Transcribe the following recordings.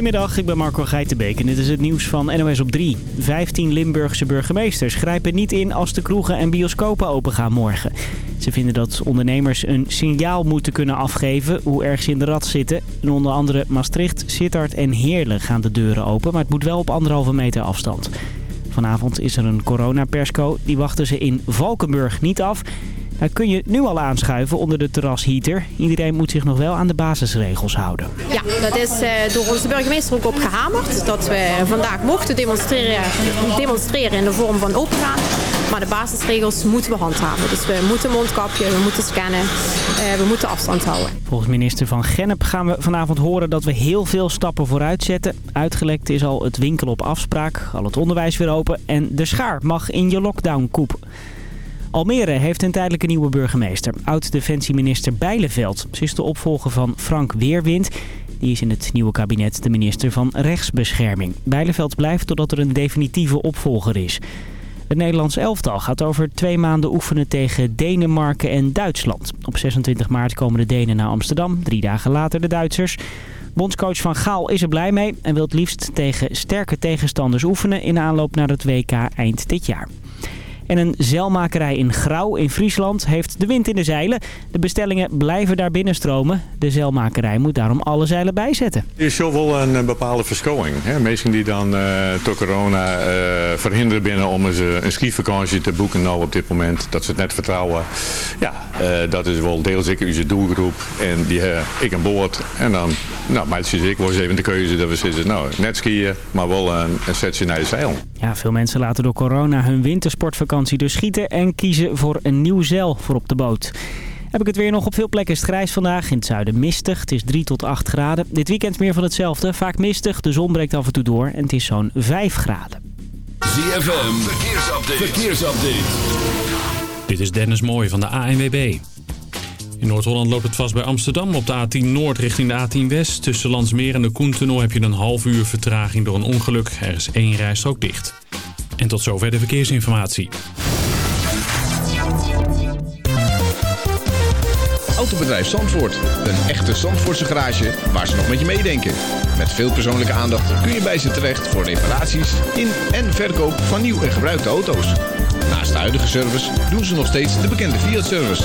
Goedemiddag, ik ben Marco Geitenbeek en dit is het nieuws van NOS op 3. 15 Limburgse burgemeesters grijpen niet in als de kroegen en bioscopen opengaan morgen. Ze vinden dat ondernemers een signaal moeten kunnen afgeven hoe erg ze in de rat zitten. En onder andere Maastricht, Sittard en Heerlen gaan de deuren open, maar het moet wel op anderhalve meter afstand. Vanavond is er een coronapersco, die wachten ze in Valkenburg niet af... Nou kun je nu al aanschuiven onder de terrasheater. Iedereen moet zich nog wel aan de basisregels houden. Ja, dat is uh, door onze burgemeester ook opgehamerd. Dat we vandaag mochten demonstreren, demonstreren in de vorm van opengaan. Maar de basisregels moeten we handhaven. Dus we moeten mondkapje, we moeten scannen, uh, we moeten afstand houden. Volgens minister Van Gennep gaan we vanavond horen dat we heel veel stappen vooruit zetten. Uitgelekt is al het winkel op afspraak, al het onderwijs weer open en de schaar mag in je lockdown-koep. Almere heeft een tijdelijke nieuwe burgemeester. Oud-defensieminister Bijleveld. Ze is de opvolger van Frank Weerwind. Die is in het nieuwe kabinet de minister van Rechtsbescherming. Bijleveld blijft totdat er een definitieve opvolger is. Het Nederlands elftal gaat over twee maanden oefenen tegen Denemarken en Duitsland. Op 26 maart komen de Denen naar Amsterdam, drie dagen later de Duitsers. Bondscoach Van Gaal is er blij mee en wil het liefst tegen sterke tegenstanders oefenen in aanloop naar het WK eind dit jaar. En een zeilmakerij in Grauw in Friesland heeft de wind in de zeilen. De bestellingen blijven daar binnenstromen. De zeilmakerij moet daarom alle zeilen bijzetten. Er is wel een bepaalde verschoning. Mensen die dan door corona uh, verhinderen binnen om eens uh, een skivakantie te boeken nou op dit moment. Dat ze het net vertrouwen. Ja, dat is wel deels ik onze doelgroep. En die ik aan boord. En dan, nou meisjes ik was even de keuze dat we zitten. Nou, net skiën, maar wel een, een setje naar de zeil. Ja, veel mensen laten door corona hun wintersportvakantie dus schieten en kiezen voor een nieuw zeil voor op de boot. Heb ik het weer nog op veel plekken is het grijs vandaag. In het zuiden mistig. Het is 3 tot 8 graden. Dit weekend meer van hetzelfde. Vaak mistig. De zon breekt af en toe door. En het is zo'n 5 graden. ZFM. Verkeersupdate. Verkeersupdate. Dit is Dennis Mooij van de ANWB. In Noord-Holland loopt het vast bij Amsterdam. Op de A10 Noord richting de A10 West. Tussen Landsmeer en de Koentunnel heb je een half uur vertraging door een ongeluk. Er is één rijstrook dicht. En tot zover de verkeersinformatie. Autobedrijf Zandvoort. Een echte Zandvoortse garage waar ze nog met je meedenken. Met veel persoonlijke aandacht kun je bij ze terecht voor reparaties in en verkoop van nieuw en gebruikte auto's. Naast de huidige service doen ze nog steeds de bekende Fiat-service.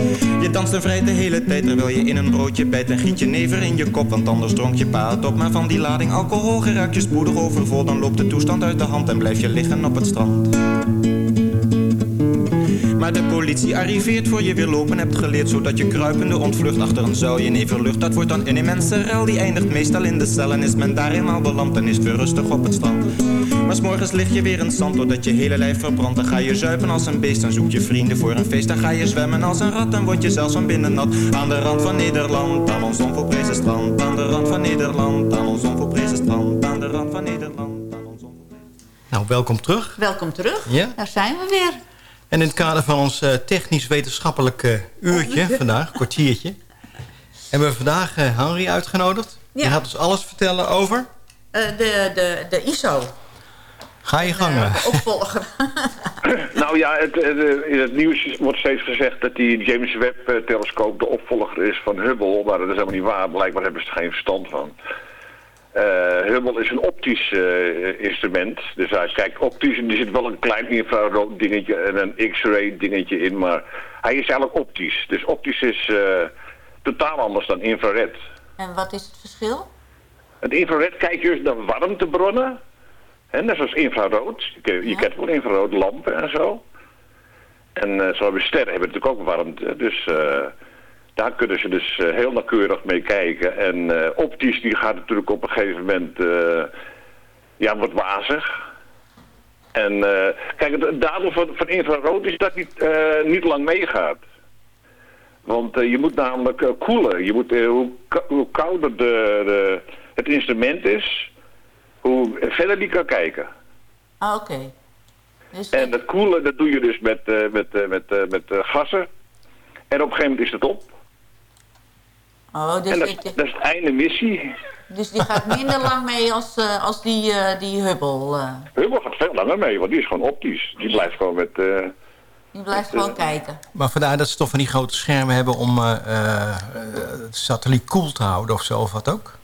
Je danst en de hele tijd terwijl je in een broodje bijt. En giet je never in je kop, want anders dronk je pa het op. Maar van die lading alcohol geraakt je spoedig overvol. Dan loopt de toestand uit de hand en blijf je liggen op het strand. Maar de politie arriveert voor je weer lopen hebt geleerd Zodat je kruipende ontvlucht achter een zuilje neverlucht Dat wordt dan een immense rel, die eindigt meestal in de cel En is men daar eenmaal beland, dan is het weer rustig op het strand Maar s'morgens lig je weer in het zand, doordat je hele lijf verbrandt Dan ga je zuipen als een beest, dan zoek je vrienden voor een feest Dan ga je zwemmen als een rat, dan word je zelfs van binnen nat Aan de rand van Nederland, aan ons onvolprezen strand Aan de rand van Nederland, aan ons onvolprezen strand Aan de rand van Nederland, aan ons Nou, welkom terug. Welkom terug. Ja. Daar zijn we weer. En in het kader van ons eh, technisch-wetenschappelijk eh, uurtje vandaag, kwartiertje... hebben we vandaag eh, Henry uitgenodigd. Die gaat ons alles vertellen over... Eh, de, de, de ISO. Ga je gang. eh. Opvolger. Nou ja, het, het- in het nieuws wordt steeds gezegd dat die James Webb-telescoop de opvolger is van Hubble. Maar dat is helemaal niet waar. Blijkbaar hebben ze er geen verstand van. Eh, Hubble is een optisch eh, instrument. Dus hij kijkt optisch en er zit wel een klein infrarood dingetje en een x-ray dingetje in. Maar hij is eigenlijk optisch. Dus optisch is eh, totaal anders dan infrared. En wat is het verschil? Het infrared kijkt juist naar warmtebronnen. Hè, net zoals infrarood. Je, je kent wel infrarood lampen en zo. En zo hebben sterren hebben natuurlijk ook warmte. Dus eh, daar kunnen ze dus eh, heel nauwkeurig mee kijken. En eh, optisch die gaat natuurlijk op een gegeven moment... eh, ja, wordt wazig. En kijk, het, nadeel van, van infrarood is dat eh, niet lang meegaat. Want je moet namelijk koelen. Je moet, hoe, hoe kouder de, de, het instrument is, hoe verder die kan kijken. Ah, oké. Dus En dat koelen, dat doe je dus met, met, met, met gassen. En op een gegeven moment is het op. oh, dus, en dat, dit- dat is het einde missie. dus die gaat minder lang mee als, eh, als die, eh, die Hubble. eh. Hubble gaat veel langer mee, want die is gewoon optisch. Die blijft gewoon met... eh, die blijft gewoon kijken. Maar vandaar dat ze toch van die grote schermen hebben... om eh, eh, eh, het satelliet koel te houden of zo, of wat ook?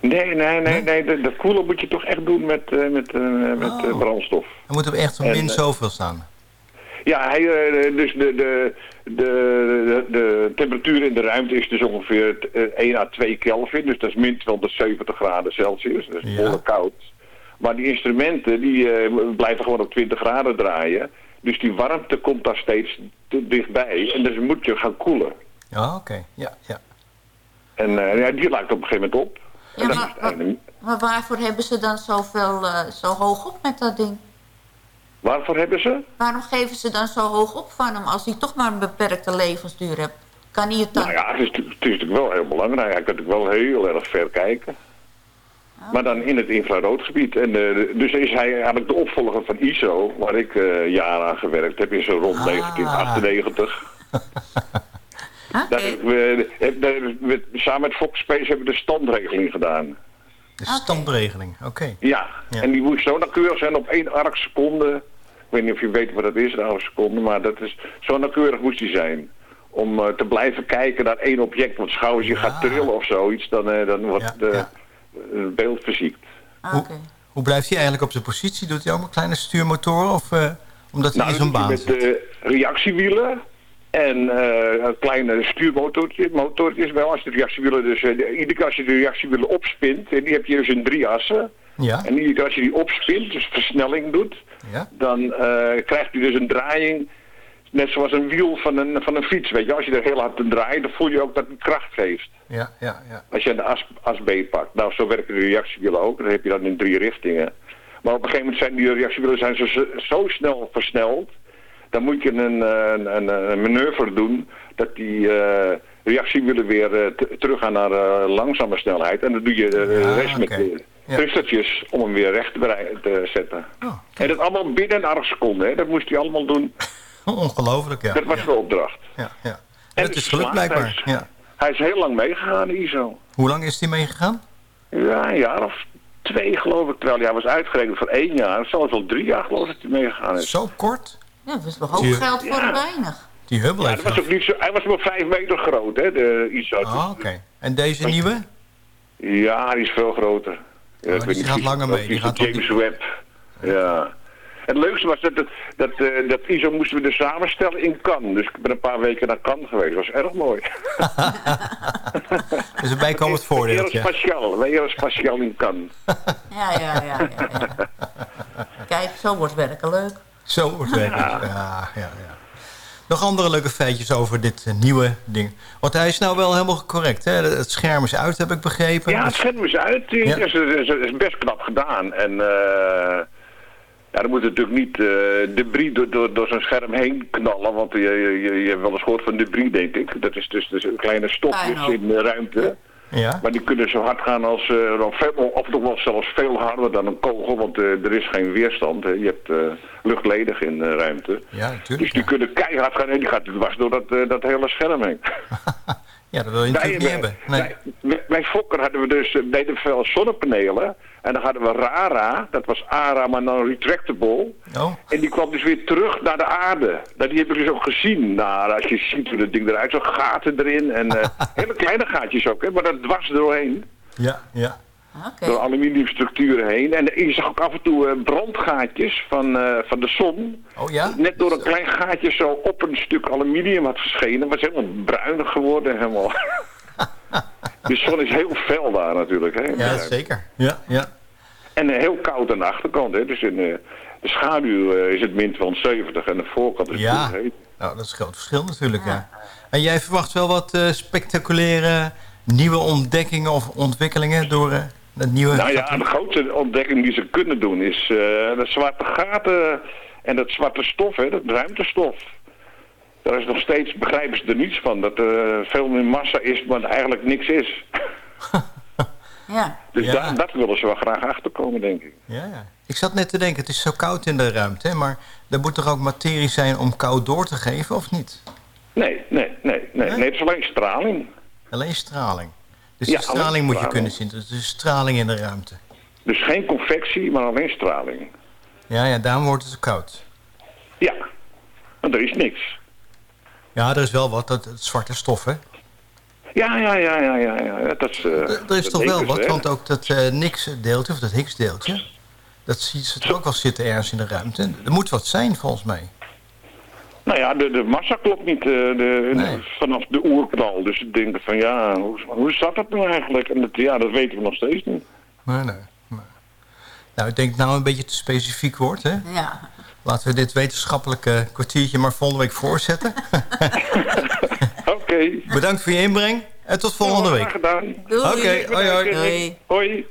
Nee, nee, nee, nee. De, de koelen moet je toch echt doen met, eh, met, met eh, brandstof. Dan moeten we echt En, min zoveel staan. Ja, hij, eh, dus de, de, de, de, temperatuur in de ruimte is dus ongeveer eh, 1 à 2 Kelvin. Dus dat is min 270 graden Celsius. Dat is behoorlijk koud. Maar die instrumenten die eh, blijven gewoon op 20 graden draaien. Dus die warmte komt daar steeds te dichtbij. En dus moet je gaan koelen. Ja, oké. Ja, ja. En eh, ja, die lijkt op een gegeven moment op. Ja, maar- waarvoor hebben ze dan zoveel, eh, zo hoog op met dat ding? Waarvoor hebben ze? Waarom geven ze dan zo hoog op van hem als hij toch maar een beperkte levensduur heeft? Kan hij het dan... Nou ja, het is, het is natuurlijk wel heel belangrijk. Hij kan natuurlijk wel heel erg ver kijken. Maar dan in het infraroodgebied. En, eh, dus is hij eigenlijk de opvolger van ISO, waar ik eh jaren aan gewerkt heb, in zo rond 1998. Daar hebben we, heb- daar hebben we- samen met Fox Space hebben we de standregeling gedaan. De standregeling, oké. Ja, en die moest zo nauwkeurig zijn op één arc seconde. Ik weet niet of je weet wat dat is, een arc seconde, maar dat is, zo nauwkeurig moest die zijn. Om eh, te blijven kijken naar één object, want schouw als je gaat trillen of zoiets, dan, eh, dan wordt de, het beeld verziekt. Hoe, hoe blijft hij eigenlijk op zijn positie? Doet hij ook met kleine stuurmotoren? Of eh, omdat hij Nou, in zo'n baan met de reactiewielen en eh, een kleine stuurmotortje, motortjes wel. Als de reactiewielen dus, eh, de- iedere keer als je de reactiewielen opspint, en die heb je dus in drie assen. Ja. En iedere keer als je die opspint, dus versnelling doet, Ja. dan eh, krijgt hij dus een draaiing, net zoals een wiel van een, van een fiets. Weet je, als je er heel hard aan draait, dan voel je ook dat het kracht geeft. Ja, ja, ja. Als je de as, as B pakt. Nou, zo werken de reactiewielen ook. Dan heb je dat in drie richtingen. Maar op een gegeven moment zijn die reactiewielen zijn zo, zo snel versneld. Dan moet je een, eh, een, een, een manoeuvre doen dat die eh, reactiewielen weer eh, teruggaan naar langzame snelheid. En dan doe je de rest met de trustertjes om hem weer recht te, zetten. En dat allemaal binnen een seconden. Hè. Dat moest hij allemaal doen. Ongelooflijk, ja. Dat was ja. de opdracht. Ja, ja. En het is gelukt blijkbaar. Hij is, Ja. hij is heel lang meegegaan, ISO. Hoe lang is hij meegegaan? Ja, een jaar of twee geloof ik, terwijl hij was uitgerekend voor één jaar. Zelfs wel drie jaar geloof ik dat hij meegegaan is. Zo kort? Ja, dat is wel hoog geld voor Ja. weinig. Die Hubble Ja, was ook niet zo, hij was maar vijf meter groot, hè, de ISO. Ah, oké. En deze nieuwe? Ja, die is veel groter. Ja, Oh, ik die weet niet gaat langer mee, die gaat James Webb. Ja. Het leukste was dat, dat, dat, eh, dat ISO moesten we dus samenstellen in Cannes. Dus ik ben een paar weken naar Cannes geweest. Dat was erg mooi. Is een bijkomend voordeeltje. Aerospatial, we Aerospatial in Cannes. Ja, ja, ja, ja, ja. Kijk, zo wordt werken leuk. Zo wordt het. Ja, ja, ja. Nog andere leuke feitjes over dit eh, nieuwe ding. Want hij is nou wel helemaal correct, hè? Het scherm is uit, heb ik begrepen. Ja, het scherm is uit. Ja. is, is, is best knap gedaan. En eh ja, dan moet natuurlijk niet eh debris door, door, door zo'n scherm heen knallen. Want je, je, je, hebt wel eens gehoord van debris, denk ik. Dat is dus, dus kleine stofjes in de ruimte. Ja. Maar die kunnen zo hard gaan als, veel, of nog wel zelfs veel harder dan een kogel. Want eh, er is geen weerstand. Hè. Je hebt eh, luchtledig in de ruimte. Ja, natuurlijk. Dus die kunnen keihard gaan en die gaat dwars door dat, dat hele scherm heen. Ja, dat wil je natuurlijk niet hebben. Nee. Bij- Fokker hadden we dus, eh, deden veel zonnepanelen. En dan hadden we RARA, dat was ARA, maar dan retractable. Oh. En die kwam dus weer terug naar de aarde. Nou, die heb ik dus ook gezien. Nou, als je ziet hoe dat ding eruit zo gaten erin. En eh, hele kleine gaatjes ook, hè, maar dat dwars er doorheen. Ja, ja. Oké. Door aluminiumstructuren heen. En je zag ook af en toe eh, brandgaatjes van, eh, van de zon. Oh ja? Net door een klein gaatje zo op een stuk aluminium had verschenen. was helemaal bruinig geworden. Helemaal. de zon is heel fel daar natuurlijk. Hè, Ja, zeker. Ja, ja. En eh, heel koud aan de achterkant. Hè. Dus in eh, de schaduw eh, is het min 270 en de voorkant is Ja. het heet. Nou, dat is een groot verschil natuurlijk, ja. En jij verwacht wel wat eh, spectaculaire nieuwe ontdekkingen of ontwikkelingen door eh, het nieuwe... Nou ja, de grootste ontdekking die ze kunnen doen is eh de zwarte gaten en dat zwarte stof, hè, dat ruimtestof. Daar is nog steeds, begrijpen ze er niets van, dat er veel meer massa is, maar eigenlijk niks is. Ja. Dus Ja. daar, dat willen ze wel graag achterkomen, denk ik. Ja, ja. Ik zat net te denken, het is zo koud in de ruimte, hè, maar er moet toch ook materie zijn om koud door te geven, of niet? Nee, nee, nee, nee. Nee, het is alleen straling. Alleen straling. Dus Ja, de straling moet je kunnen zien. Dus er is straling in de ruimte. Dus geen convectie, maar alleen straling. Ja, ja, daarom wordt het zo koud. Ja, want er is niks. Ja, er is wel wat, dat, het zwarte stof, hè? Ja, ja, ja, ja, ja. ja. Dat is, eh, Er is dat toch wel wat, hè. want ook dat eh Nix-deeltje, of dat Higgs-deeltje... dat ziet ze toch ook wel zitten ergens in de ruimte. Er moet wat zijn, volgens mij. Nou ja, de, de massa klopt niet eh, de, Nee. vanaf de oerknal. Dus ik denk van ja, hoe, hoe zat dat nou eigenlijk? En dat, ja, dat weten we nog steeds niet. Maar nee. maar- Nou, ik denk nou een beetje te specifiek wordt, hè? Ja. Laten we dit wetenschappelijke kwartiertje maar volgende week voortzetten. Oké. Bedankt voor je inbreng en tot volgende Ja, week. graag gedaan. Doei. Oké, hoi hoi. Hoi.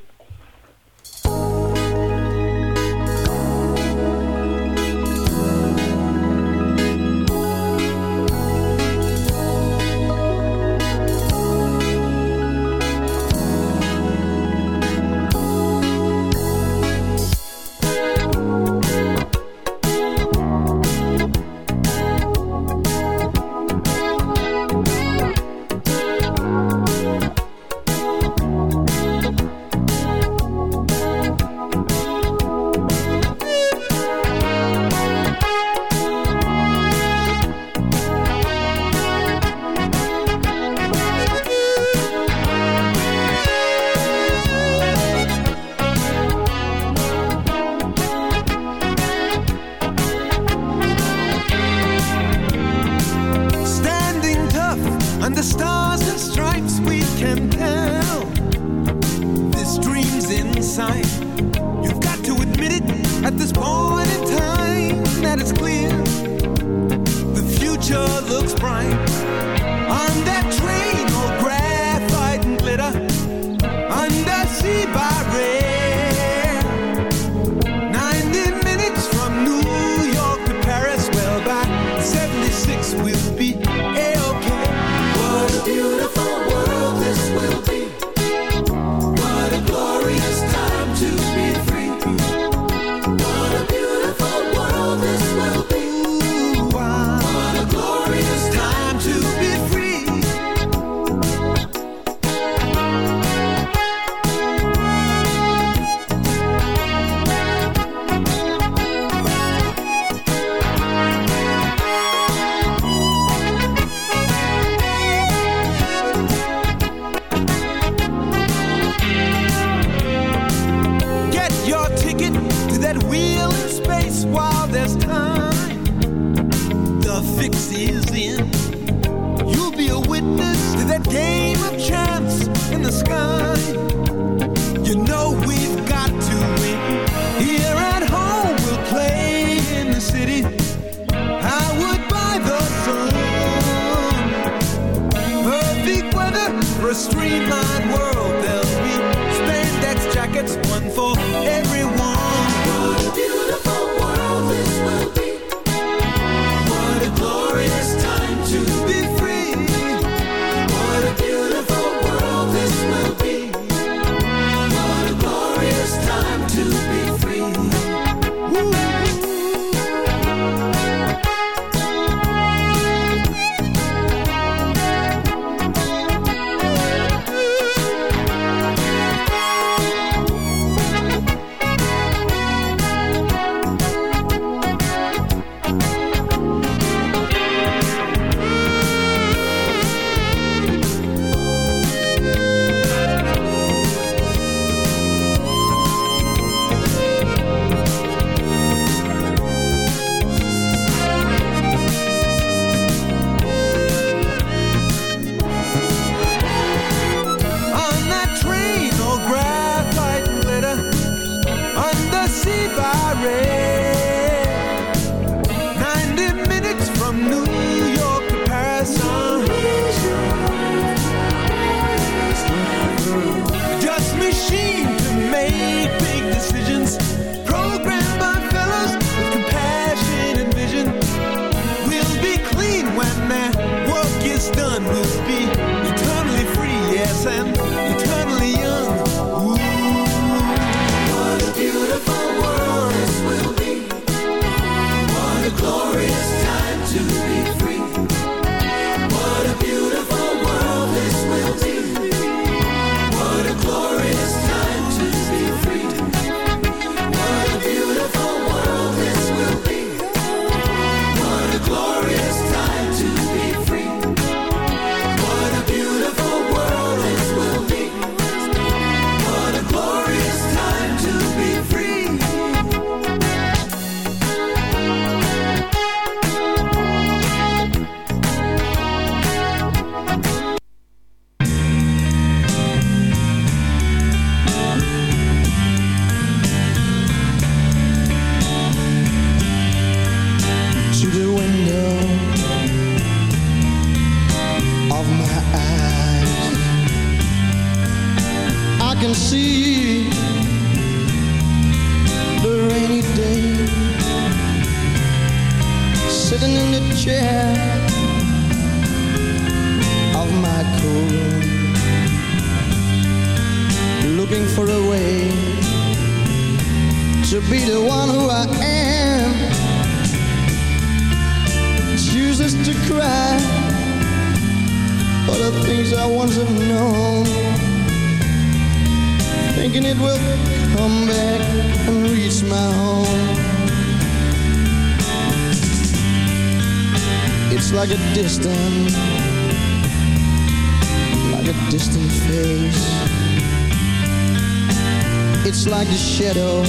for the things I once have known. Thinking it will come back and reach my home. It's like a distant, like a distant face. It's like the shadow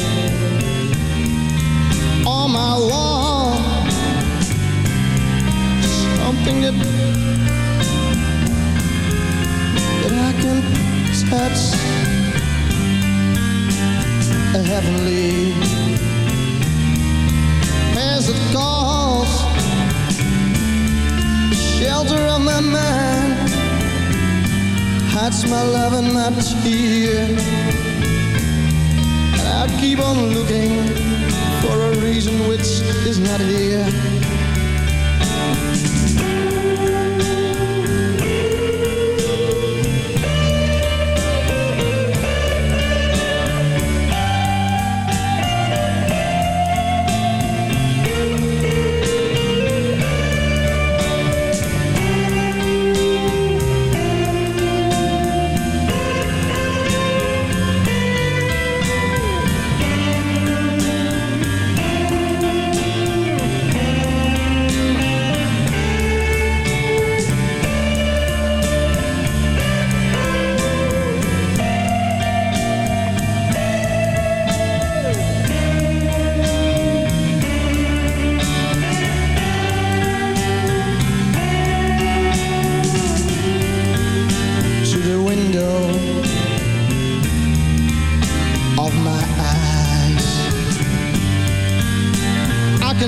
on my wall. Something that that I can touch heavenly as it calls shelter of my mind. Hides my love and my tear and I keep on looking for a reason which is not here.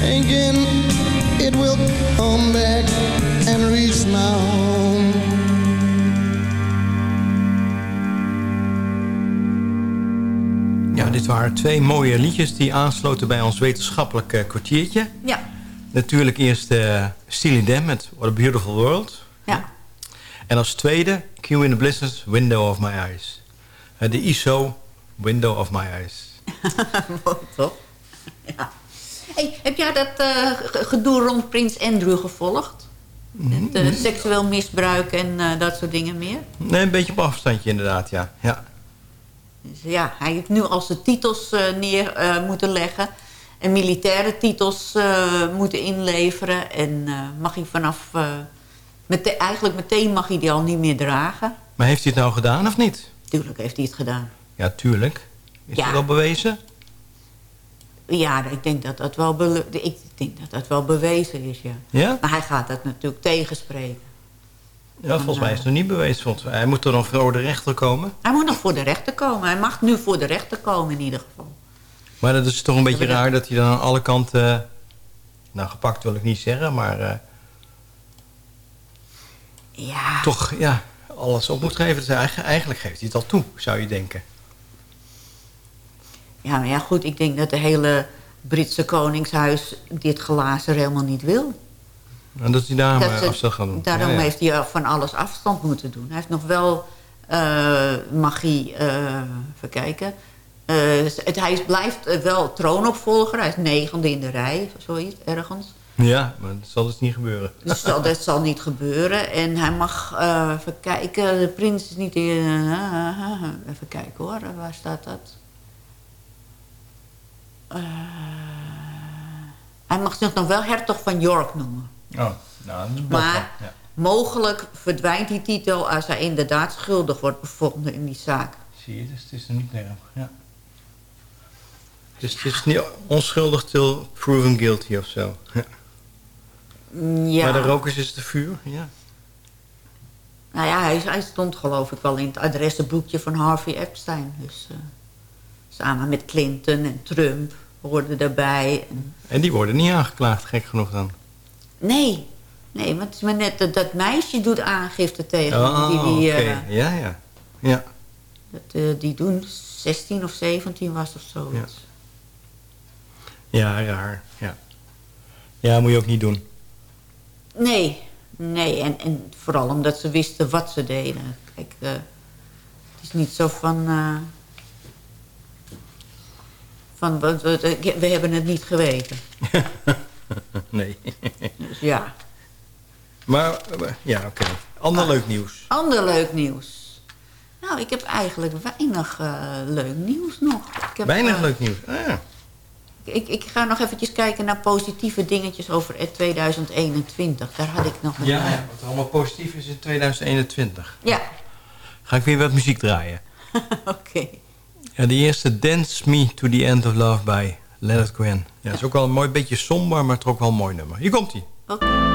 Thinking it will come back and reach my home Ja, dit waren twee mooie liedjes die aansloten bij ons wetenschappelijk eh, kwartiertje. Ja. Natuurlijk eerst uh, Steely Dan met What a Beautiful World. Ja. En als tweede Q in the Blizzards, Window of My Eyes. Eh, de ISO, Window of My Eyes. Mooi toch? Ja. Hey, heb jij dat eh, ge- gedoe rond Prins Andrew gevolgd? Het eh, seksueel misbruik en eh, dat soort dingen meer? Nee, een beetje op afstandje inderdaad, ja. ja. Dus ja, hij heeft nu al zijn titels neer moeten leggen. En militaire titels moeten inleveren. En mag hij vanaf... mete- eigenlijk meteen mag hij die al niet meer dragen. Maar heeft hij het nou gedaan of niet? Tuurlijk heeft hij het gedaan. Ja, tuurlijk. Is Ja. dat al bewezen? Ja, ik denk dat dat wel, ik denk dat dat wel bewezen is, ja. Ja? Maar hij gaat dat natuurlijk tegenspreken. Ja, volgens mij is het nog niet bewezen. Mij. Hij moet er nog voor de rechter komen. Hij moet nog voor de rechter komen. Hij mag nu voor de rechter komen in ieder geval. Maar dat is toch een beetje raar dat hij dan aan alle kanten... eh, Nou, gepakt wil ik niet zeggen, maar... eh, Ja. toch ja, alles op moet geven. Dus eigenlijk, eigenlijk geeft hij het al toe, zou je denken. Ja, maar ja, goed. Ik denk dat de hele Britse koningshuis dit glazen helemaal niet wil. En dat hij daarom Dat eh, ze- afstand gaat doen. Daarom Ja, ja. heeft hij van alles afstand moeten doen. Hij heeft nog wel eh magie, eh even kijken. Eh, het, hij is- blijft eh, wel troonopvolger. Hij is negende in de rij, zoiets, ergens. Ja, maar dat zal dus niet gebeuren. Dus dat, dat zal niet gebeuren. En hij mag, eh, even kijken, de prins is niet in... eh, even kijken hoor, waar staat dat? Eh, hij mag zich nog wel hertog van York noemen. Oh, nou, dat is Maar Ja. mogelijk verdwijnt die titel als hij inderdaad schuldig wordt bevonden in die zaak. Zie je, dus het is er niet meer. Ja. Dus het is niet onschuldig till proven guilty of zo. Ja. Ja. Maar de rokers is de vuur, ja. Nou ja, hij, hij stond geloof ik wel in het adressenboekje van Harvey Epstein. Dus eh, samen met Clinton en Trump hoorden daarbij. En, En die worden niet aangeklaagd, gek genoeg dan. nee, nee, maar het is maar net dat, dat meisje doet aangifte tegen. Oh, die, die, oké. eh, Ja, ja. Ja. dat, eh, die toen 16 of 17 was of zoiets. Ja, raar. Ja. ja, moet je ook niet doen. Nee, nee. En, en vooral omdat ze wisten wat ze deden. Kijk, eh, het is niet zo van... van we, we, we hebben het niet geweten. nee. Dus ja. Maar, ja, oké. Ander leuk nieuws. Ander leuk nieuws. Nou, ik heb eigenlijk weinig eh, leuk nieuws nog. Ik heb, Weinig eh, leuk nieuws. Ah, ja. ik, ik ga nog eventjes kijken naar positieve dingetjes over het 2021. Daar had ik nog een... Ja, eh, ja, wat allemaal positief is in 2021. ja. Ga ik weer wat muziek draaien. oké. Ja, de eerste Dance Me to the End of Love bij Leonard Cohen. Ja, is ook wel een mooi beetje somber, maar toch wel een mooi nummer. Hier komt hij.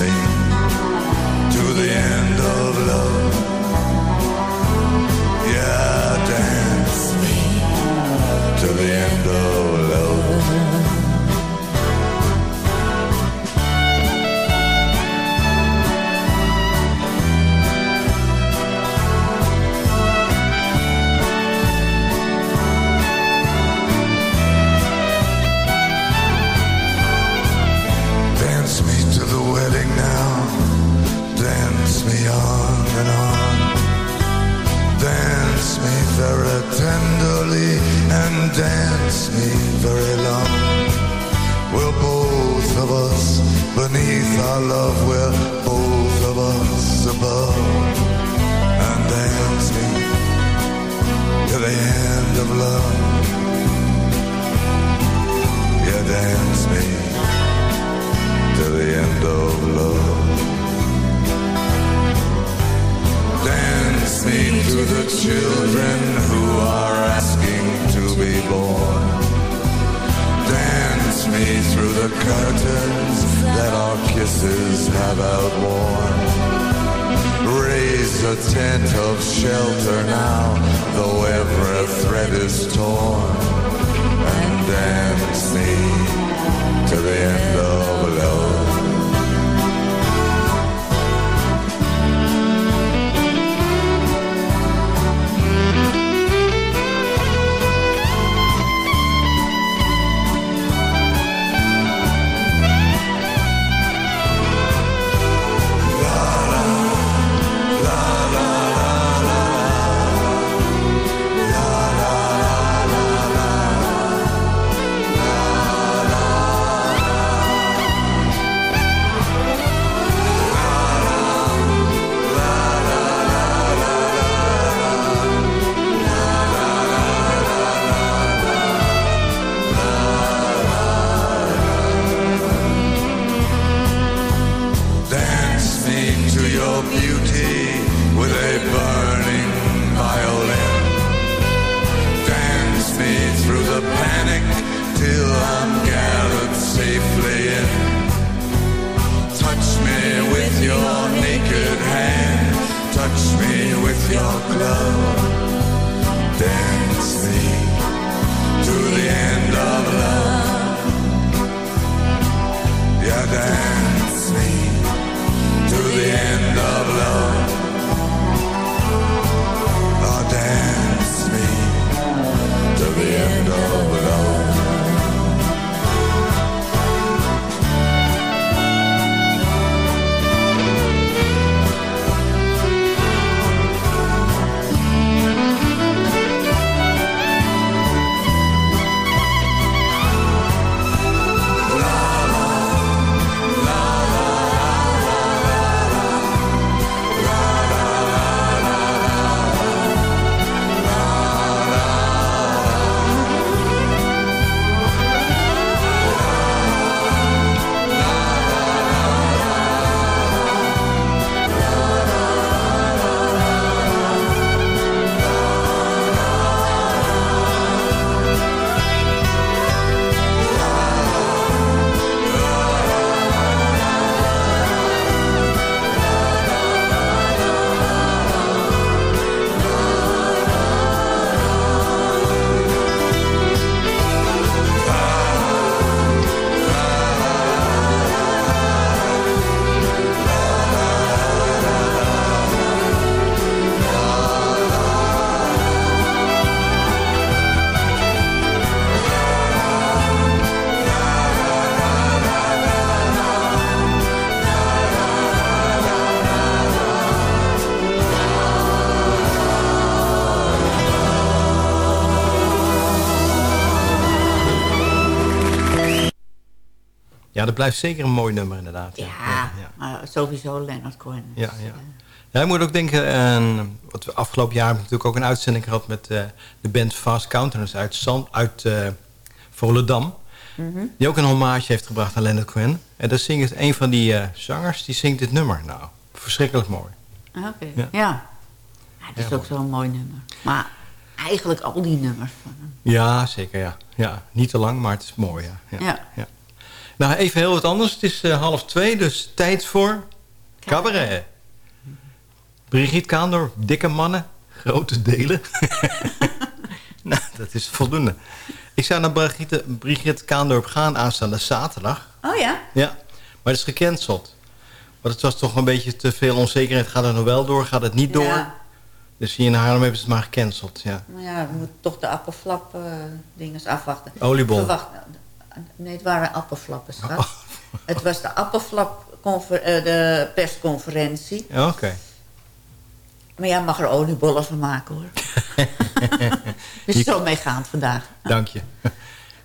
Dance Ja, dat blijft zeker een mooi nummer inderdaad. Ja, maar sowieso Leonard Cohen. Ja, ja. Ja, je moet ook denken. Wat we afgelopen jaar hebben natuurlijk ook een uitzending gehad... met eh, de band Fast Counters uit, Zand, uit eh, Volendam. Mhm. Die ook een hommage heeft gebracht aan Leonard Cohen. En daar zingt een van die eh, zangers, die zingt dit nummer. Nou, verschrikkelijk mooi. Ah, Oké, Ja. ja. ja. dat is Ja, ook zo'n mooi nummer. Maar eigenlijk al die nummers van hem. Ja, zeker, ja. ja. Niet te lang, maar het is mooi, ja. ja. Nou, even heel wat anders. Het is eh, half twee, dus tijd voor cabaret. Brigitte Kaandor, dikke mannen, grote delen. nou, dat is voldoende. Ik zou naar Brigitte, Brigitte Kaandorp gaan aanstaande zaterdag. Oh ja? Ja, maar het is gecanceld. Want het was toch een beetje te veel onzekerheid. Gaat het nog wel door? Gaat het niet door? Ja. Dus hier in Haarlem hebben ze het maar gecanceld. Ja. Maar ja, we moeten toch de appelflap eh dingen afwachten. Oliebol. Verwacht, nee, het waren appelflappen, schat. Het was de appelflap eh, de persconferentie. Ja, Oké. Maar jij mag er oliebollen van maken, hoor. dus zo meegaand vandaag. Dank je.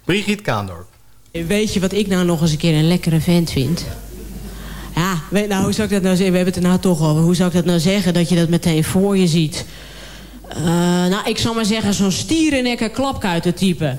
Brigitte Kaandorp. Weet je wat ik nou nog eens een keer een lekkere vent vind? Ja, weet, nou, hoe zou ik dat nou zeggen? We hebben het er nou toch over. Hoe zou ik dat nou zeggen dat je dat meteen voor je ziet? Eh, nou, ik zal maar zeggen zo'n stierennekker klapkuitentype.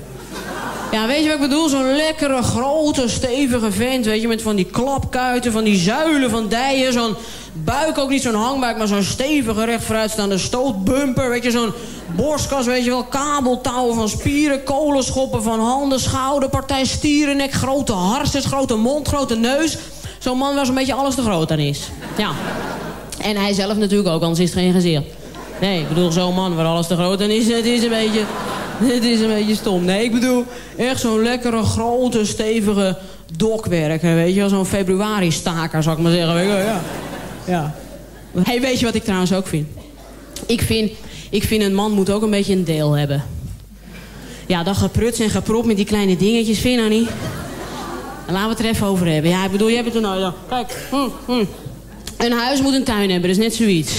Ja, weet je wat ik bedoel? Zo'n lekkere, grote, stevige vent, weet je, met van die klapkuiten, van die zuilen van dijen. Zo'n buik, ook niet zo'n hangbuik, maar zo'n stevige, recht vooruitstaande stootbumper. Weet je, zo'n borstkas, weet je wel, kabeltouwen van spieren, kolenschoppen van handen, schouderpartij, stierennek, grote harses, grote mond, grote neus. Zo'n man waar zo'n beetje alles te groot aan is. Ja. En hij zelf natuurlijk ook, anders is het geen gezicht. Nee, ik bedoel, zo'n man waar alles te groot aan is, het is een beetje... Het is een beetje stom. Nee, ik bedoel, echt zo'n lekkere, grote, stevige dokwerker, weet je wel. Zo'n februari-staker, zou ik maar zeggen. Weet je ja. ja. Hey, weet je wat ik trouwens ook vind? Ik vind, ik vind een man moet ook een beetje een deel hebben. Ja, dat gepruts en geprop met die kleine dingetjes, vind je nou niet? En laten we het er even over hebben. Ja, ik bedoel, hebt het er nou... Ja. Kijk, hm, hm. een huis moet een tuin hebben, dat is net zoiets.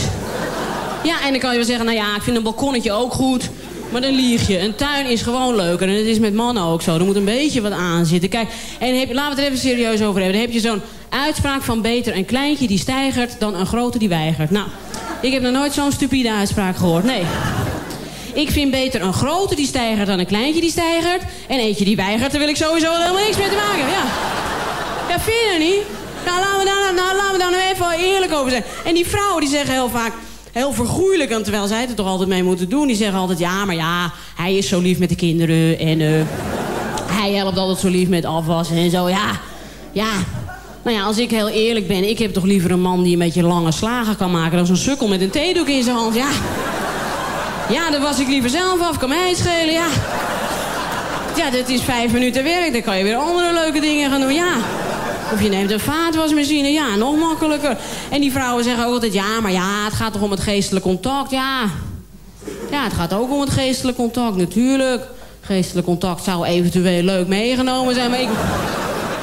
Ja, en dan kan je wel zeggen, nou ja, ik vind een balkonnetje ook goed. Maar dan lieg je. Een tuin is gewoon leuker. En het is met mannen ook zo. Er moet een beetje wat aan zitten. Kijk, en heb, laten we het er even serieus over hebben. Dan heb je zo'n uitspraak van beter een kleintje die stijgert... dan een grote die weigert. Nou, ik heb nog nooit zo'n stupide uitspraak gehoord. Nee. Ik vind beter een grote die stijgert dan een kleintje die stijgert. En eentje die weigert, daar wil ik sowieso helemaal niks mee te maken. Ja, ja vind je dat niet? Nou, laten we daar nou, laten we nou even eerlijk over zijn. En die vrouwen die zeggen heel vaak heel vergoeilijk. Terwijl zij het er toch altijd mee moeten doen. Die zeggen altijd, ja, maar ja, hij is zo lief met de kinderen. En eh, hij helpt altijd zo lief met afwassen en zo. Ja, ja. Nou ja, als ik heel eerlijk ben, ik heb toch liever een man die een beetje lange slagen kan maken... dan zo'n sukkel met een theedoek in zijn hand, ja. Ja, dan was ik liever zelf af, kan mij schelen, ja. Ja, dit is vijf minuten werk, dan kan je weer andere leuke dingen gaan doen, ja. Of je neemt een vaatwasmachine, ja, nog makkelijker. En die vrouwen zeggen ook altijd, ja, maar ja, het gaat toch om het geestelijk contact, ja. Ja, het gaat ook om het geestelijk contact, natuurlijk. Geestelijk contact zou eventueel leuk meegenomen zijn, maar ik...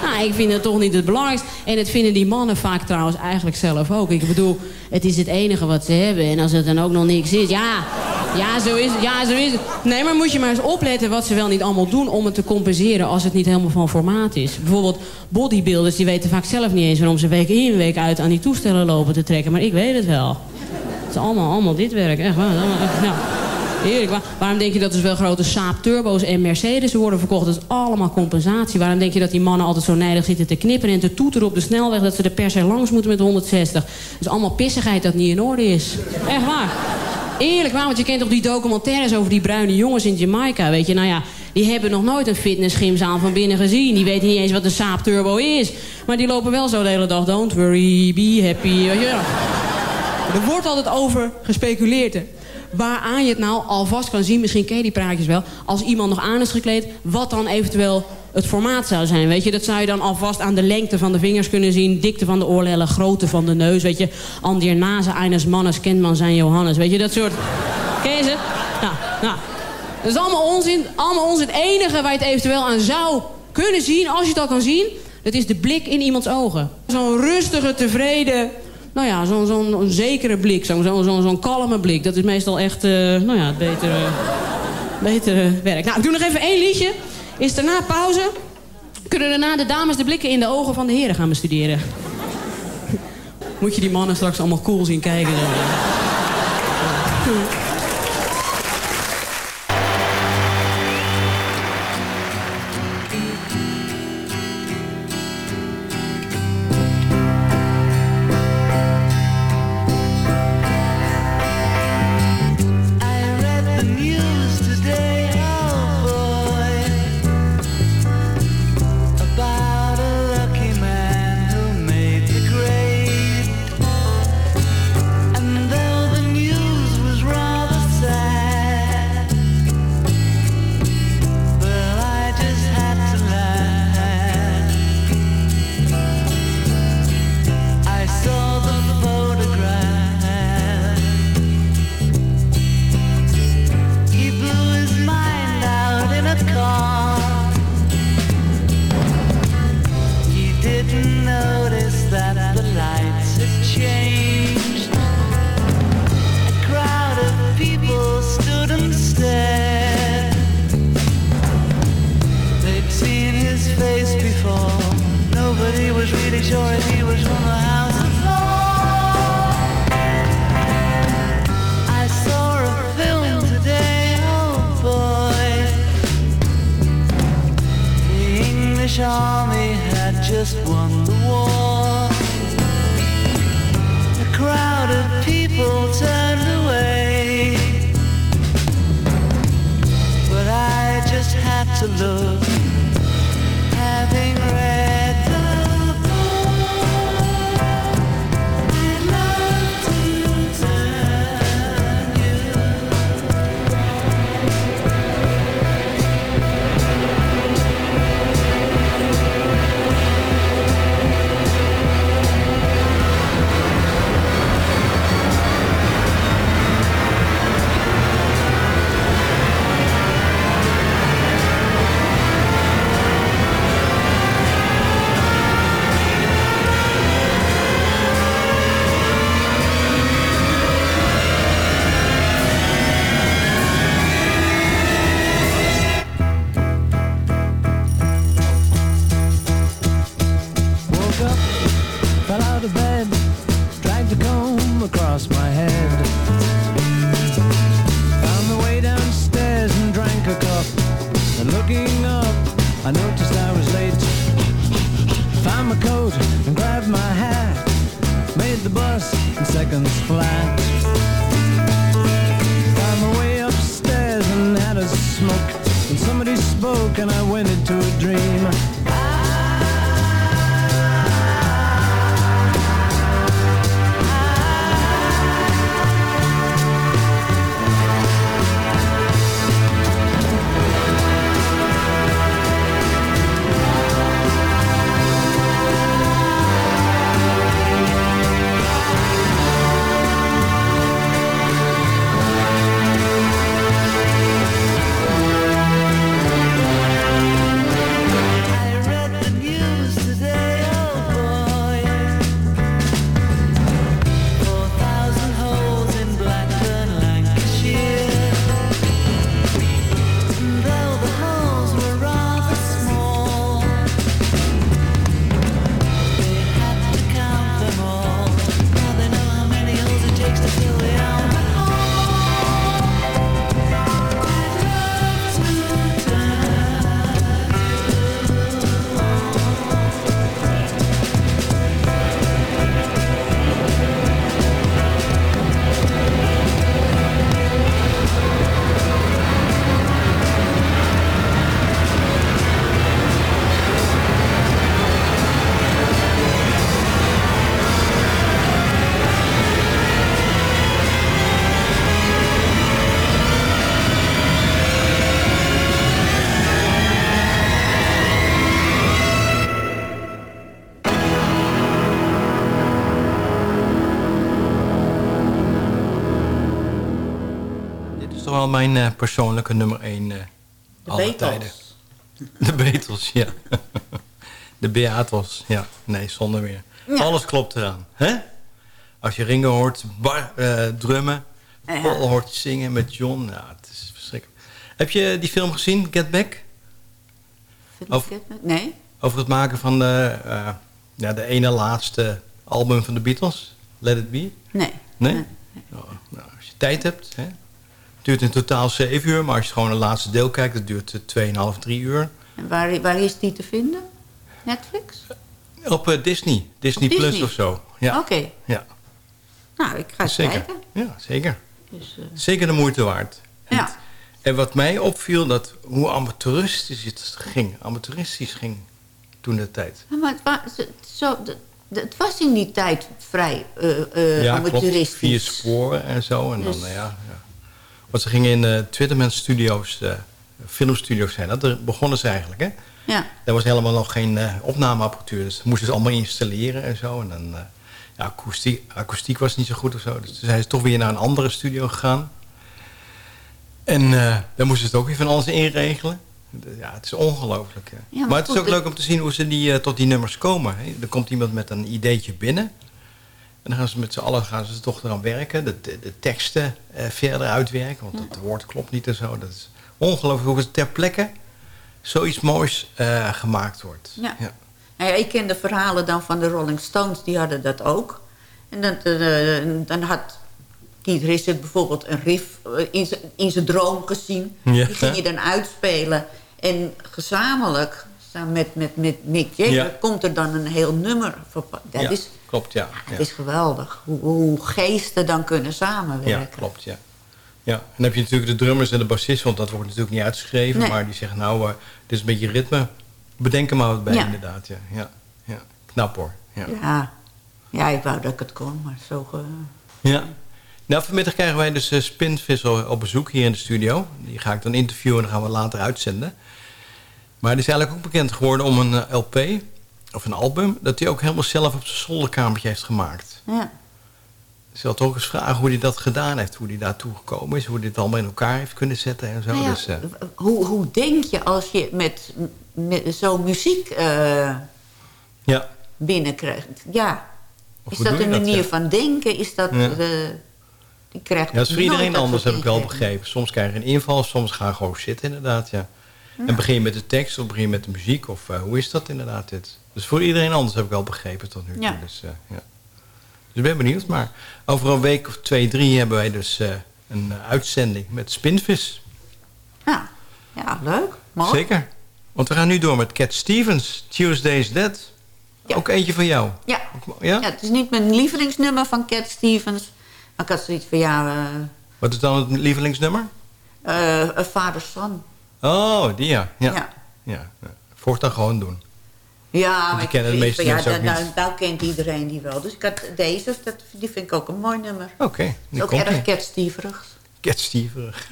Nou, ik vind het toch niet het belangrijkste. En het vinden die mannen vaak trouwens eigenlijk zelf ook. Ik bedoel, het is het enige wat ze hebben. En als het dan ook nog niks is, ja... Ja, zo is het. Ja, zo is. Nee, maar moet je maar eens opletten wat ze wel niet allemaal doen... om het te compenseren als het niet helemaal van formaat is. Bijvoorbeeld bodybuilders, die weten vaak zelf niet eens... waarom ze week in, week uit aan die toestellen lopen te trekken. Maar ik weet het wel. Het is allemaal, allemaal dit werk, echt waar. Ja. Heerlijk. Waar- waarom denk je dat er zoveel grote Saab Turbo's en Mercedes worden verkocht? Dat is allemaal compensatie. Waarom denk je dat die mannen altijd zo nijdig zitten te knippen en te toeteren op de snelweg... dat ze er per se langs moeten met 160? Dat is allemaal pissigheid dat niet in orde is. Echt waar. Eerlijk waar, want je kent toch die documentaires over die bruine jongens in Jamaica, weet je? Nou ja, die hebben nog nooit een fitnessgymzaal van binnen gezien. Die weten niet eens wat een Saab Turbo is. Maar die lopen wel zo de hele dag, don't worry, be happy, wel. Er wordt altijd over gespeculeerd. hè. Waaraan je het nou alvast kan zien, misschien ken je die praatjes wel... als iemand nog aan is gekleed, wat dan eventueel het formaat zou zijn. Weet je, dat zou je dan alvast aan de lengte van de vingers kunnen zien... dikte van de oorlellen, grootte van de neus, weet je... Nase eines mannes kent man zijn Johannes. Weet je, dat soort... Ken je ze? Nou, nou. Dat is allemaal onzin. Allemaal onzin. Het enige waar je het eventueel aan zou kunnen zien, als je al kan zien... dat is de blik in iemands ogen. Zo'n rustige, tevreden... Nou ja, zo'n zo'n zekere blik, zo'n zo'n zo'n zo'n kalme blik. Dat is meestal echt, eh, nou ja, het betere, betere werk. Nou, ik doe nog even één liedje. Is daarna pauze, kunnen daarna de dames de blikken in de ogen van de heren gaan bestuderen. Moet je die mannen straks allemaal cool zien kijken. to love mijn eh, persoonlijke nummer 1 uh, eh, alle. De Beatles, ja. De Beatles, ja. Nee, zonder meer. Alles klopt eraan. Hè? Als je Ringo hoort eh, drummen, hoort zingen met John. Nou, het is verschrikkelijk. Heb je die film gezien, Get Back? Over, Nee. Over het maken van de, ja, de ene laatste album van de Beatles, Let It Be? Nee. Nee? Oh, nou, als je tijd hebt, hè? Het duurt in totaal 7 uur, maar als je gewoon het laatste deel kijkt, dat duurt eh, 2,5, 3 uur. En waar, waar is die te vinden? Netflix? Op eh, Disney, Disney? Plus of zo. Ja. Oké. Ja, Nou, ik ga eens zeker. kijken. Ja, zeker. Dus, eh, Zeker de moeite waard. ja. En wat mij opviel, dat hoe amateuristisch het ging. Amateuristisch ging toen de tijd. Ja, maar het, wa- zo, zo- de- de- het was in die tijd vrij eh eh ja, klopt. amateuristisch. Vier sporen en zo. En dan, Dus- ja, ja. Want ze gingen in uh, Twitterman Studios, eh, filmstudio's zijn dat. Daar begonnen ze eigenlijk, hè? Ja. Er was helemaal nog geen eh, opnameapparatuur. Dus dat moesten ze allemaal installeren en zo. En dan, eh, ja, akoestiek, akoestiek was niet zo goed of zo. Dus toen zijn ze toch weer naar een andere studio gegaan. En eh daar moesten ze het ook weer van alles inregelen. Ja, het is ongelooflijk. Ja, maar maar, het is ook leuk om te zien hoe ze die, eh, tot die nummers komen. Hè. Er komt iemand met een ideetje binnen. En dan gaan ze met z'n allen gaan ze toch eraan werken. De, de, de teksten eh, verder uitwerken. Want het woord klopt niet en zo. Dat is ongelooflijk hoe het ter plekke zoiets moois eh, gemaakt wordt. Ja. Ja. Nou ja, ik ken de verhalen dan van de Rolling Stones, die hadden dat ook. En dat, eh, dan had Keith Richards bijvoorbeeld een riff in zijn- droom gezien. Ja. Die ging je dan uitspelen. En gezamenlijk, samen met, met, met Mick Jagger, Ja. komt er dan een heel nummer. verpa- Dat, is, klopt, ja. ja. is geweldig. Hoe, hoe geesten dan kunnen Ja, samenwerken. klopt, ja. Ja, en dan heb je natuurlijk de drummers en de bassist, want dat wordt natuurlijk niet uitgeschreven. Nee. Maar die zeggen, nou, eh, dit is een beetje ritme. Bedenk er maar wat bij, Ja. inderdaad. Ja. Ja. Ja. Knap hoor. Ja. Ja. ja, ik wou dat ik het kon, maar zo... ja. Nou, vanmiddag krijgen wij dus uh, Spinvis op op bezoek hier in de studio. Die ga ik dan interviewen en dan gaan we later uitzenden. Maar die is eigenlijk ook bekend geworden om een eh, LP, of een album... dat hij ook helemaal zelf op zijn zolderkamertje heeft gemaakt. Ja. Ik zal toch eens vragen hoe hij dat gedaan heeft. Hoe hij daartoe gekomen is. Hoe hij het allemaal in elkaar heeft kunnen zetten en zo. Nou ja, dus, eh, hoe, hoe denk je als je met, met zo'n muziek eh, ja. binnenkrijgt? Ja. Of is dat een dat, manier ja? van denken? Is dat... Ja. krijgt Ja, dat is voor iedereen anders, heb ik wel begrepen. Soms krijg je een inval, soms ga je gewoon zitten inderdaad, ja. En begin je met de tekst of begin je met de muziek? Of eh, hoe is dat inderdaad dit? Dus voor iedereen anders heb ik wel begrepen tot nu toe. Ja. Dus, eh, ja. dus ik ben benieuwd. Maar over een week of twee, drie hebben wij dus eh, een uitzending met Spinvis. Ja, ja leuk. Mooi. Zeker. Want we gaan nu door met Cat Stevens, Tuesday's Dead. Ook eentje van jou. Ja. Ja? ja, het is niet mijn lievelingsnummer van Cat Stevens. Maar ik had zoiets van, ja, eh Wat is dan het lievelingsnummer? een vader son. Oh, die ja. Ja. Ja. ja. ja. Voortaan gewoon doen. Ja, Die maar ik kennen de meeste ja, mensen ook nou, niet. nou, nou kent iedereen die wel. Dus ik had deze, dat, die vind ik ook een mooi nummer. Oké, die ook komt erg ie. Cat Stevens. Cat Stieverig.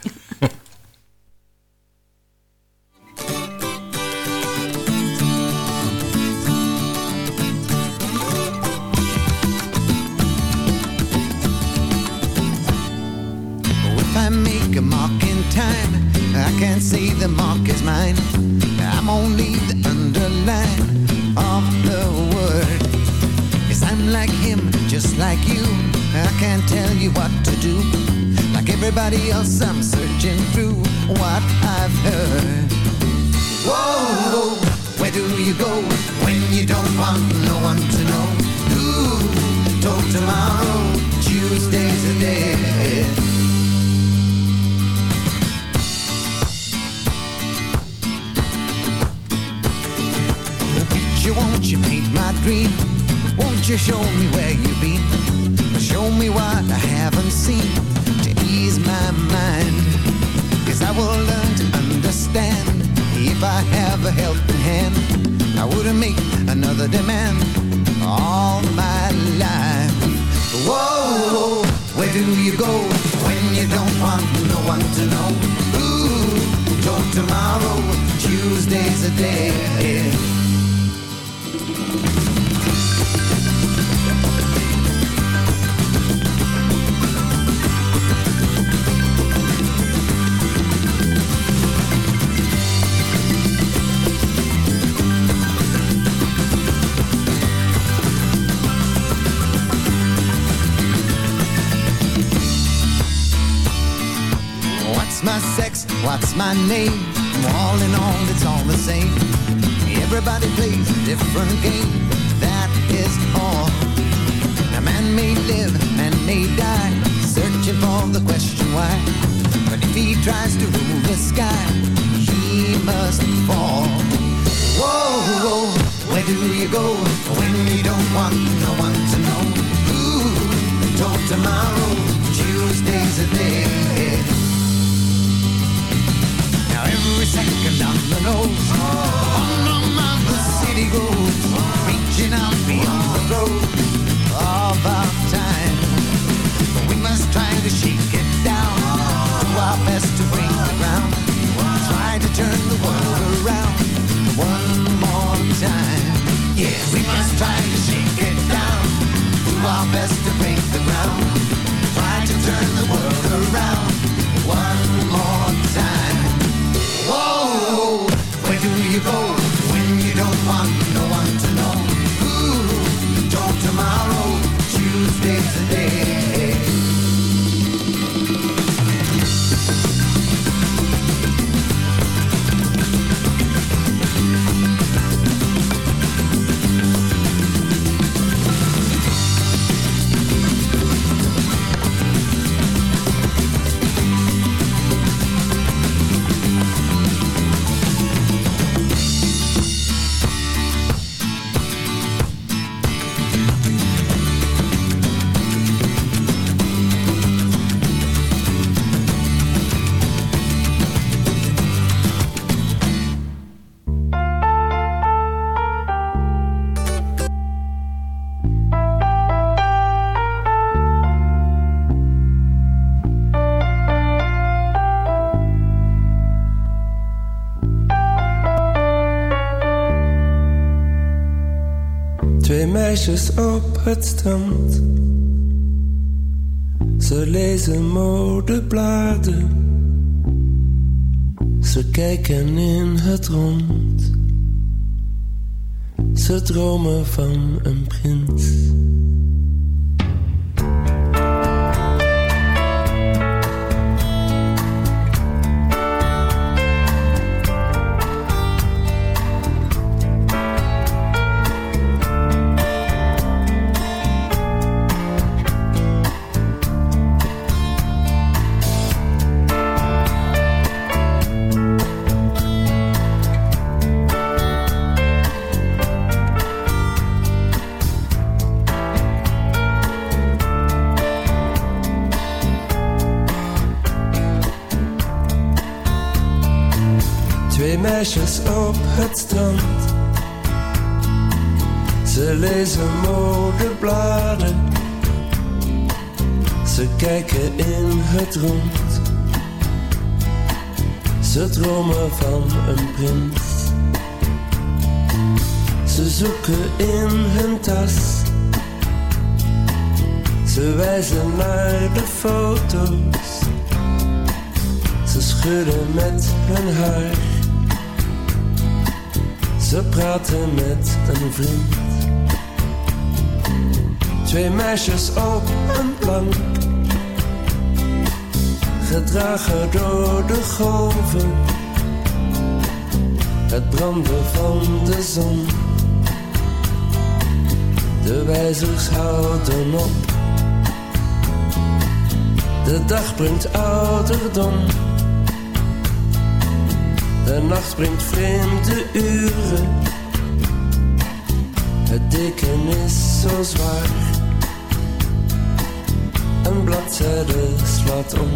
If I make a mark in time, I can't say the mark is mine. I'm only the underline of the word. Yes, I'm like him, just like you. I can't tell you what to do. Like everybody else, I'm searching through what I've heard. Whoa, where do you go when you don't want no one to know? Ooh, talk tomorrow, Tuesday's a day. Picture, won't you paint my dream? Won't you show me where you've been? Show me what I haven't seen to ease my mind. Cause I will learn to understand if I have a helping hand. I wouldn't make another demand all my life. Whoa, whoa, where do you go when you don't want no one to know? Ooh, talk tomorrow, Tuesday's a day. What's What's my name? All in all, it's all the same. Everybody plays a different game. That is all. A man may live and may die, searching for the question why. But if he tries to rule the sky, he must fall. Whoa, whoa, where do you go when you don't want no one to know? Ooh, till tomorrow, Tuesday's a day. Every second on the nose, on and on the city goes, reaching out beyond the road of our time. But we must try to shake it down, do our best to break the ground, try to turn the world around one more time. Yeah, we must try to shake it down, do our best to break the ground, go when you don't want no one to know? Till tomorrow, Tuesday's day. Kijken in het rond. Ze dromen van een prins. Twee meisjes op het strand. Ze lezen modebladen. Ze kijken in het rond. Ze dromen van een prins. Ze zoeken in hun tas. Ze wijzen naar de foto's. Ze schudden met hun haar. Ze praten met een vriend. Twee meisjes op een plank. Gedragen door de golven. Het branden van de zon. De wijzers houden op. De dag brengt ouderdom. De nacht brengt vreemde uren. Het deken is zo zwaar. Een bladzijde slaat om.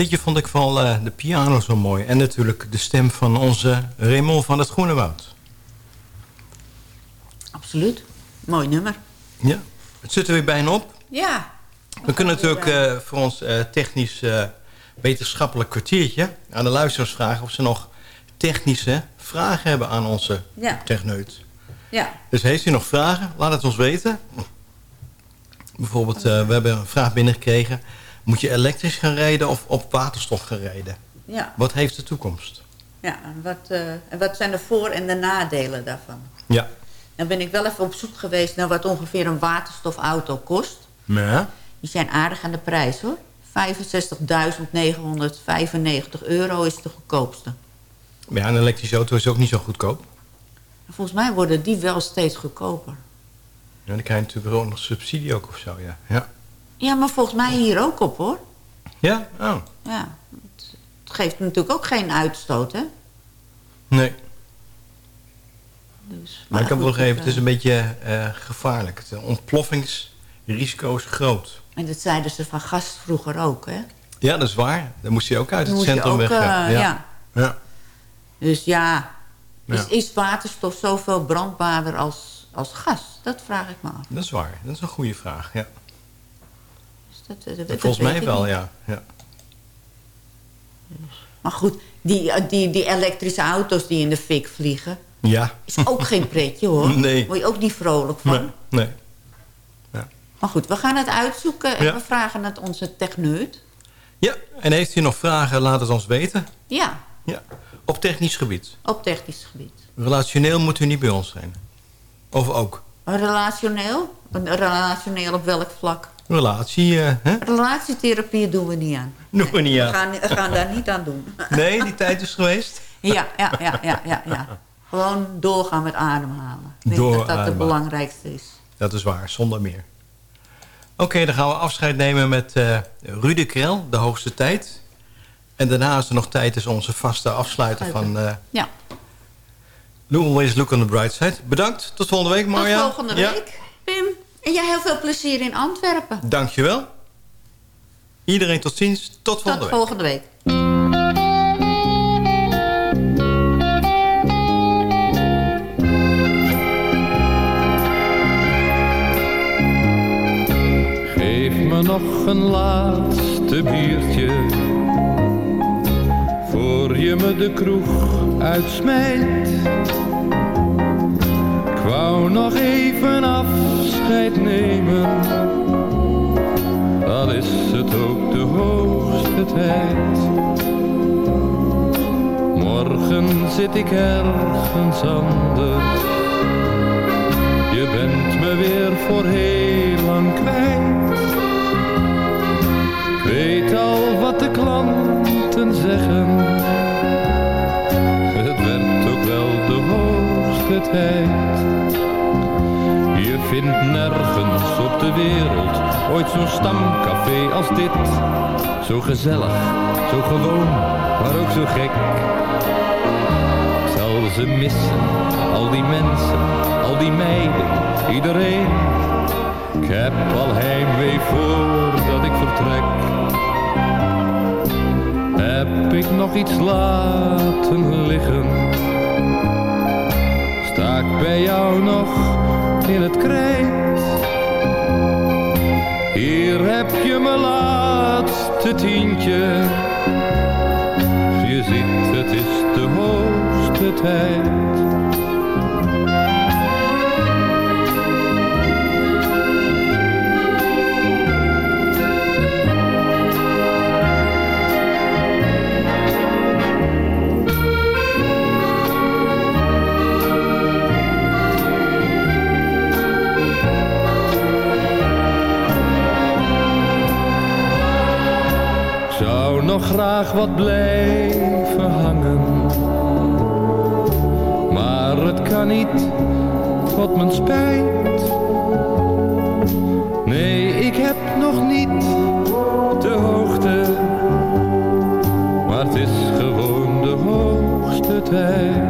Liedje vond ik vooral eh, de piano zo mooi. En natuurlijk de stem van onze Raymond van het Groene Woud. Absoluut. Mooi nummer. Ja, het zit er weer bijna op. Ja. We kunnen natuurlijk eh, voor ons eh, technisch wetenschappelijk kwartiertje aan de luisteraars vragen of ze nog technische vragen hebben aan onze Ja. techneut. Ja. Dus heeft u nog vragen? Laat het ons weten. Bijvoorbeeld, we hebben een vraag binnengekregen. Moet je elektrisch gaan rijden of op waterstof gaan rijden? Ja. Wat heeft de toekomst? Ja, en wat, eh, en wat zijn de voor- en de nadelen daarvan? Ja. Dan ben ik wel even op zoek geweest naar wat ongeveer een waterstofauto kost. Ja. Die zijn aardig aan de prijs hoor. 65.995 euro is de goedkoopste. Maar ja, een elektrische auto is ook niet zo goedkoop. Volgens mij worden die wel steeds goedkoper. Ja, dan krijg je natuurlijk ook nog subsidie ook of zo, ja. Ja? Ja, maar volgens mij hier ook op hoor. Ja? Oh. Ja, het, geeft natuurlijk ook geen uitstoot hè. Nee. Dus, Maar ik wel geven, dat, het is een beetje eh, gevaarlijk. Het eh, ontploffingsrisico is groot. En dat zeiden ze van gas vroeger ook hè. Ja, dat is waar. Dan moest je ook uit Dan het moest je centrum ook, weg. eh, ja. ja. Ja. Dus ja, Ja. Is, is waterstof zoveel brandbaarder als, als gas? Dat vraag ik me af. Dat is waar. Dat is een goede vraag, ja. Dat, dat- dat Volgens mij wel, ja. ja. Maar goed, die, eh, die, die elektrische auto's die in de fik vliegen... Ja. is ook geen pretje, hoor. Nee. Word je ook niet vrolijk van. Nee. nee. Maar goed, we gaan het uitzoeken en Ja. we vragen het onze techneut. Ja, en heeft u nog vragen, laat het ons weten. Ja, Ja. Op technisch gebied. op technisch gebied. Relationeel moet u niet bij ons zijn. Of ook. Relationeel? Relationeel op welk vlak? Relatie, eh, hè? Relatietherapie doen we niet aan. Doen we niet We aan. gaan, we gaan daar niet aan doen. Nee, die tijd is geweest. Ja, ja, ja, ja, ja, ja. Gewoon doorgaan met ademhalen. Ik denk dat dat het belangrijkste is. Dat is waar, zonder meer. Oké, dan gaan we afscheid nemen met eh Rudy Krel, de hoogste tijd. En daarna is er nog tijd, is onze vaste afsluiter van eh Ja. Always Look on the Bright Side. Bedankt, tot volgende week Marja. Tot volgende week. En jij heel veel plezier in Antwerpen. Dankjewel. Iedereen tot ziens, tot volgende Tot week. volgende week. Geef me nog een laatste biertje Voor je me de kroeg uitsmijt wou nog even afscheid nemen Al is het ook de hoogste tijd Morgen zit ik ergens anders je bent me weer voor heel lang kwijt. Weet al wat de klanten zeggen. Je vindt nergens op de wereld ooit zo'n stamcafé als dit. Zo gezellig, zo gewoon, maar ook zo gek. Zal ze missen, al die mensen, al die meiden, iedereen. Ik heb al heimwee voordat ik vertrek. Heb ik nog iets laten liggen? Ik bij jou nog in het krijt? Hier heb je mijn laatste tientje. Je ziet, het is de hoogste tijd. Graag wat blijven hangen. Maar het kan niet, tot mijn spijt. Nee, ik heb nog niet de hoogte. Maar het is gewoon de hoogste tijd.